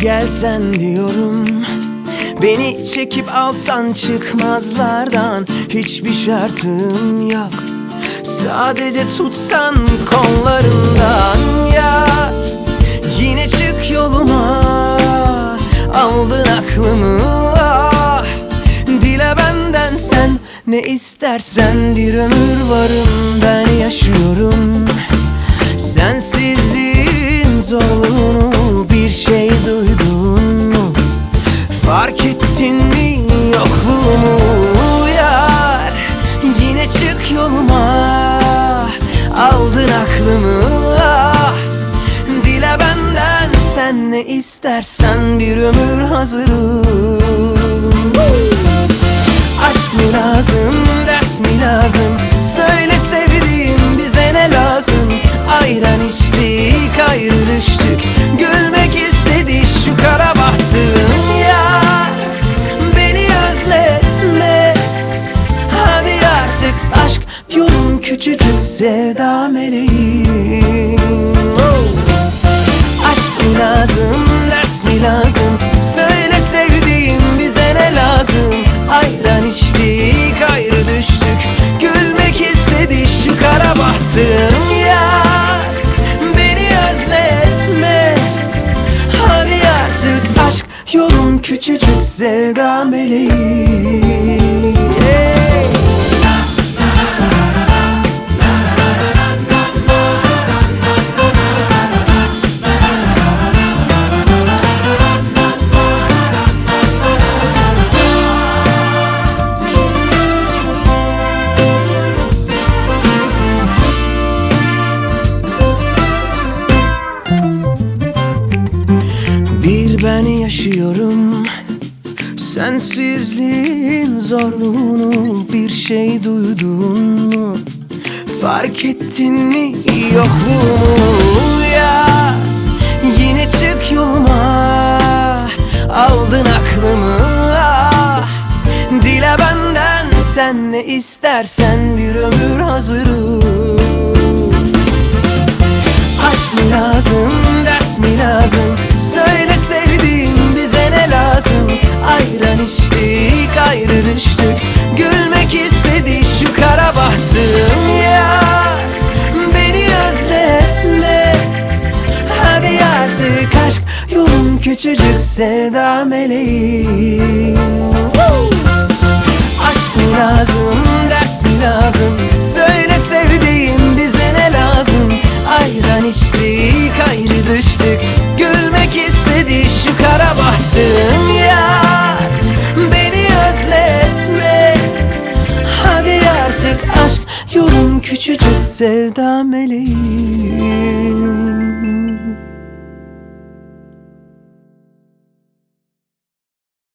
gelsen diyorum Beni çekip alsan çıkmazlardan Hiçbir şartım yok. Sadece tutsan kollarından ya Yine çık yoluma Aldın aklımı ah. Dile benden sen ne istersen Bir ömür varım ben yaşıyorum. Sensizliğin zorluğunu istersen bir ömür hazırım. Aşk mı lazım, ders mi lazım? Söyle sevdiğim bize ne lazım? Ayran içtik, ayrı düştük. Gülmek istedi şu kara bahtım ya Beni özletme. Hadi artık aşk yolun küçücük sevda meleğim! Aşk mı lazım, İçtik, ayrı düştük. Gülmek istedi şu kara bahtım ya Beni özletme Hadi artık aşk yolun küçücük sevda meleğim ben yaşıyorum. Sensizliğin zorluğunu bir şey duydun mu? Fark ettin mi yokluğumu? Ya Yine çık yoluma. Aldın aklımı ah. Dile benden sen ne istersen bir ömür hazırım küçücük sevda meleğim Woo! Aşk mı lazım, ders mi lazım? Söyle sevdiğim bize ne lazım? Ayran içtik, ayrı düştük. Gülmek istedi şu kara bahtım ya. Beni özletme. Hadi artık aşk yolun küçücük sevda meleğim